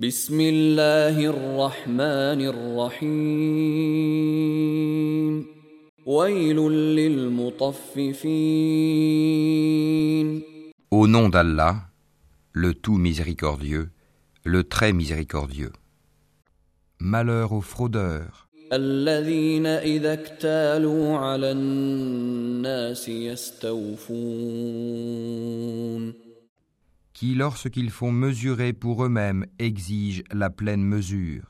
بسم الله الرحمن الرحيم ويل للمطففين Au nom d'Allah, le tout miséricordieux, le très miséricordieux. Malheur aux fraudeurs, الذين إذا اكتالوا على الناس يستوفون qui lorsqu'ils font mesurer pour eux-mêmes exigent la pleine mesure,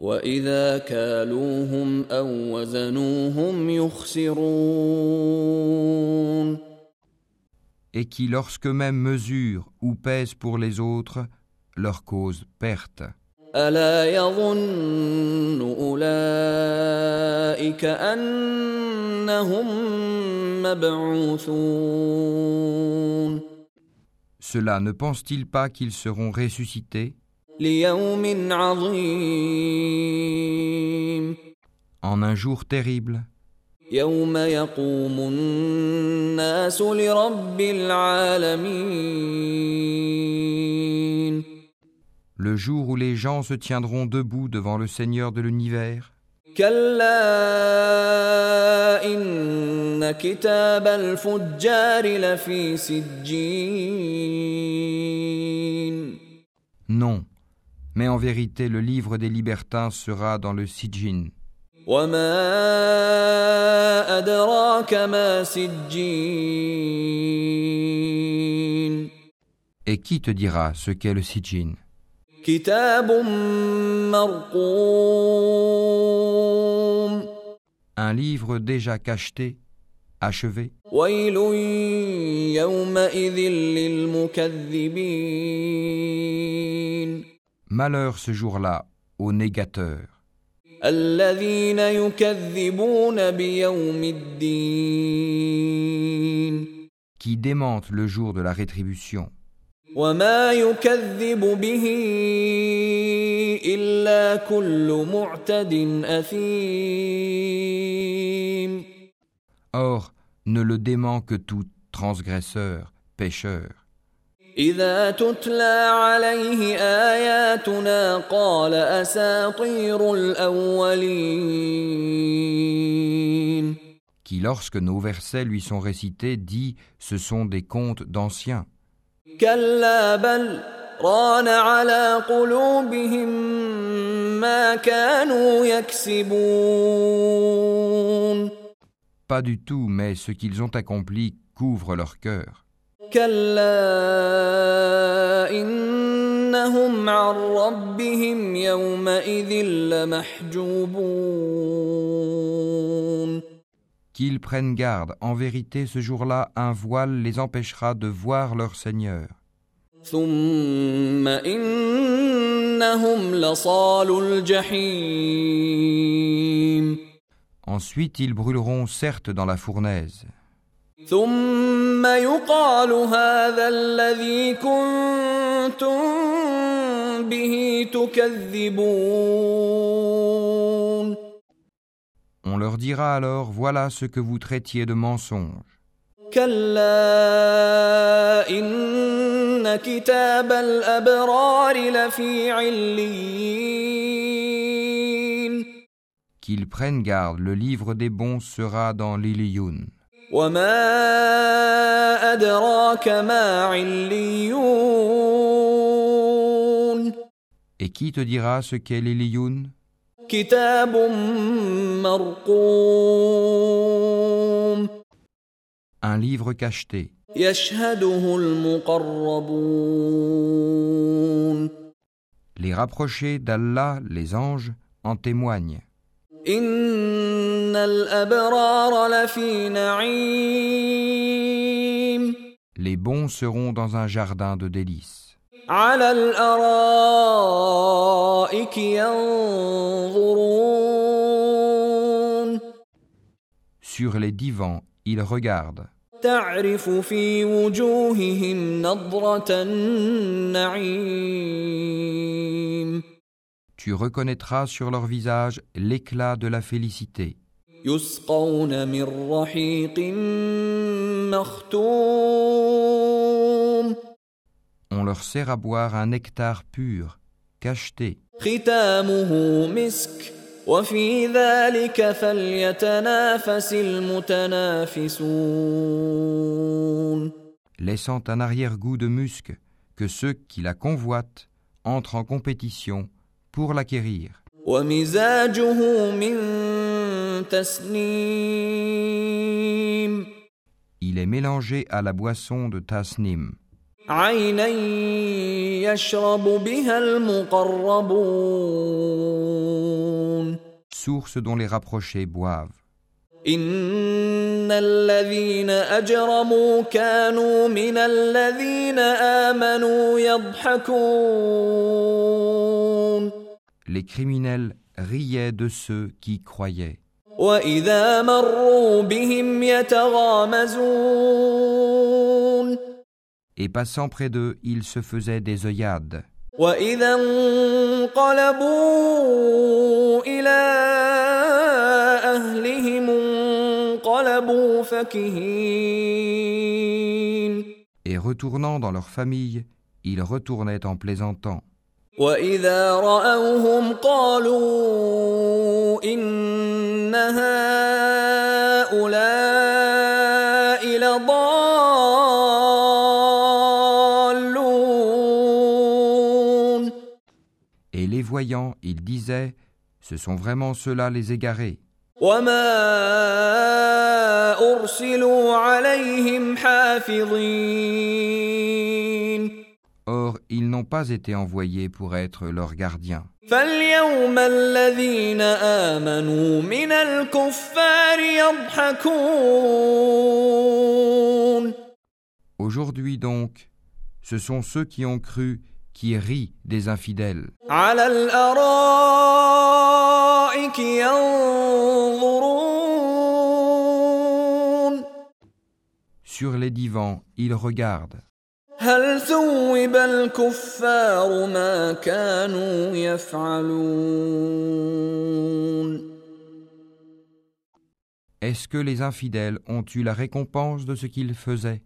وإذا كالوهم أو وزنوهم يخسرون et qui lorsqu'eux-mêmes mesurent ou pèsent pour les autres, leur cause perte. ألا يظن أولئك أنهم مبعوثون Cela ne pensent-ils pas qu'ils seront ressuscités? En un jour terrible. Le jour où les gens se tiendront debout devant le Seigneur de l'univers. كلا إن كتاب الفجار لفي سجين Non, mais en vérité le livre des libertins sera dans le Sijin. وما أدراك ما سجين Et qui te dira ce qu'est le Sijin كتاب مرقوم Un livre déjà cacheté, achevé. Malheur ce jour-là aux négateurs. Qui démentent le jour de la rétribution. وما يكذب به إلا كل معتد أثيم Or, ne le dément que tout transgresseur, pécheur. إذا تتلى عليه آياتنا قال أساطير الأولين qui, lorsque nos versets lui sont récités, dit Ce sont des contes d'anciens. كلا بل ران على قلوبهم ما كانوا يكسبون Pas du tout, mais ce qu'ils ont accompli couvre leur cœur. كلا إنهم عن ربهم يومئذ لمحجوبون qu'ils prennent garde, en vérité ce jour-là un voile les empêchera de voir leur Seigneur. Ensuite ils brûleront certes dans la fournaise. On leur dira alors, voilà ce que vous traitiez de mensonge. Qu'ils prennent garde, le livre des bons sera dans l'Iliyun. Et qui te dira ce qu'est l'Iliyun كتاب مرقوم Un livre cacheté, يشهده المقربون Les rapprochés d'Allah, les anges, en témoignent. إن الأبرار لفي نعيم Les bons seront dans un jardin de délices. على الأرائك ينظرون Sur les divans, ils regardent. Tu reconnaîtras sur leur visage l'éclat de la félicité. On leur sert à boire un nectar pur, cacheté. ختامه مسك وفي ذلك فليتنافس المتنافسون laissant un arrière-goût de musc, que ceux qui la convoitent entrent en compétition pour l'acquérir. ومزاجه من تسنيم Il est mélangé à la boisson de Tasnim, عينا يشرب بها المقربون source dont les rapprochés boivent. إن الذين أجرموا كانوا من الذين آمنوا يضحكون Les criminels riaient de ceux qui croyaient. وإذا مروا بهم يتغامزون Et passant près d'eux, ils se faisaient des œillades. واذا انقلبوا الى اهلهم انقلبوا فكهين Et retournant dans leur famille, ils retournaient en plaisantant. واذا راوهم قالوا Et les voyant, ils disaient, ce sont vraiment ceux-là les égarés. Or, ils n'ont pas été envoyés pour être leurs gardiens. Aujourd'hui donc, ce sont ceux qui ont cru qui rit des infidèles. Sur les divans, ils regardent. Est-ce que les infidèles ont eu la récompense de ce qu'ils faisaient?